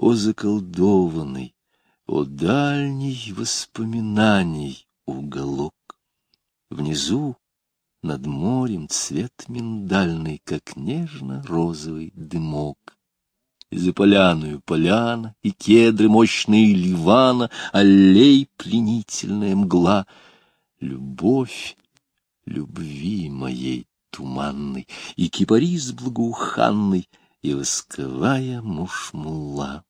О заколдованный, о дальний воспоминаний уголок! Внизу, над морем, цвет миндальный, как нежно-розовый дымок. И за поляною поляна, и кедры мощные ливана, аллей пленительная мгла. Любовь любви моей туманной, и кипарис благоуханный, и восковая мушмула.